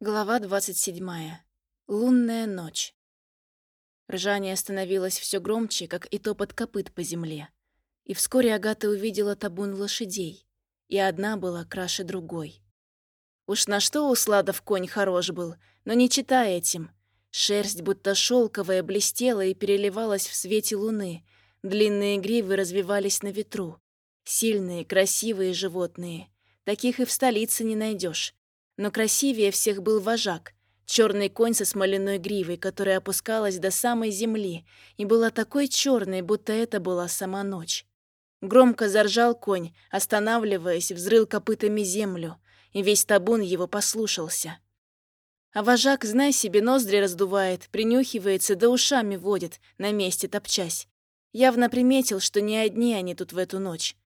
Глава 27. Лунная ночь. Ржание становилось все громче, как и топот копыт по земле. И вскоре Агата увидела табун лошадей, и одна была краше другой. Уж на что у Сладов конь хорош был, но не читая этим. Шерсть, будто шелковая, блестела и переливалась в свете луны. Длинные гривы развивались на ветру. Сильные, красивые животные. Таких и в столице не найдешь. Но красивее всех был вожак, черный конь со смоляной гривой, которая опускалась до самой земли и была такой черной, будто это была сама ночь. Громко заржал конь, останавливаясь, взрыл копытами землю, и весь табун его послушался. А вожак, знай себе, ноздри раздувает, принюхивается, да ушами водит, на месте топчась. Явно приметил, что не одни они тут в эту ночь.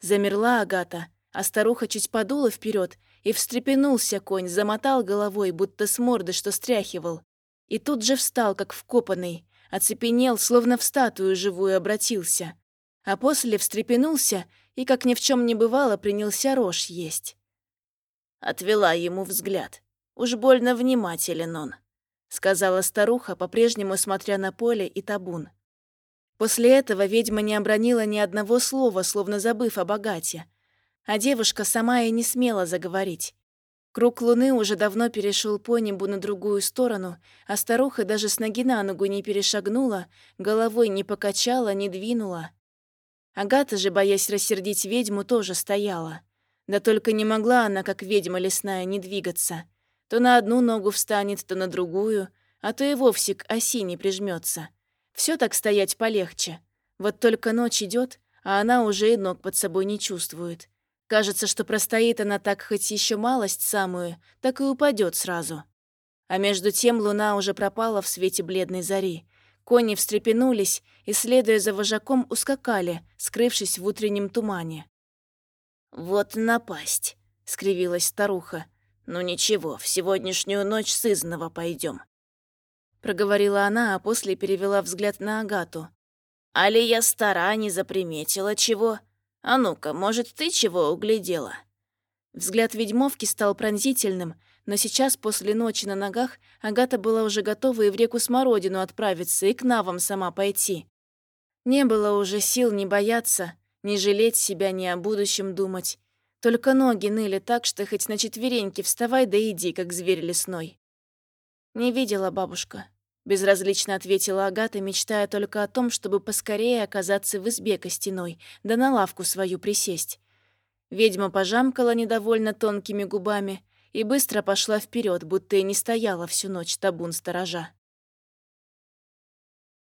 Замерла Агата, а старуха чуть подула вперед и встрепенулся конь, замотал головой, будто с морды что стряхивал. И тут же встал, как вкопанный, оцепенел, словно в статую живую обратился. А после встрепенулся и, как ни в чем не бывало, принялся рожь есть. Отвела ему взгляд. Уж больно внимателен он, сказала старуха, по-прежнему смотря на поле и табун. После этого ведьма не обронила ни одного слова, словно забыв о богате, а девушка сама и не смела заговорить. Круг луны уже давно перешел по небу на другую сторону, а старуха даже с ноги на ногу не перешагнула, головой не покачала, не двинула. Агата же, боясь рассердить ведьму, тоже стояла. Да только не могла она, как ведьма лесная, не двигаться. То на одну ногу встанет, то на другую, а то и вовсе к оси не прижмется. Все так стоять полегче. Вот только ночь идет, а она уже и ног под собой не чувствует. Кажется, что простоит она так хоть еще малость самую, так и упадет сразу. А между тем луна уже пропала в свете бледной зари. Кони встрепенулись и, следуя за вожаком, ускакали, скрывшись в утреннем тумане. «Вот напасть», — скривилась старуха. «Ну ничего, в сегодняшнюю ночь сызного пойдем. Проговорила она, а после перевела взгляд на Агату. «Али я стара, не заприметила чего?» «А ну-ка, может, ты чего углядела?» Взгляд ведьмовки стал пронзительным, но сейчас, после ночи на ногах, Агата была уже готова и в реку Смородину отправиться, и к Навам сама пойти. Не было уже сил не бояться, не жалеть себя, ни о будущем думать. Только ноги ныли так, что хоть на четвереньки вставай да иди, как зверь лесной. Не видела бабушка. Безразлично ответила Агата, мечтая только о том, чтобы поскорее оказаться в избе костяной, да на лавку свою присесть. Ведьма пожамкала недовольно тонкими губами и быстро пошла вперед, будто и не стояла всю ночь табун сторожа.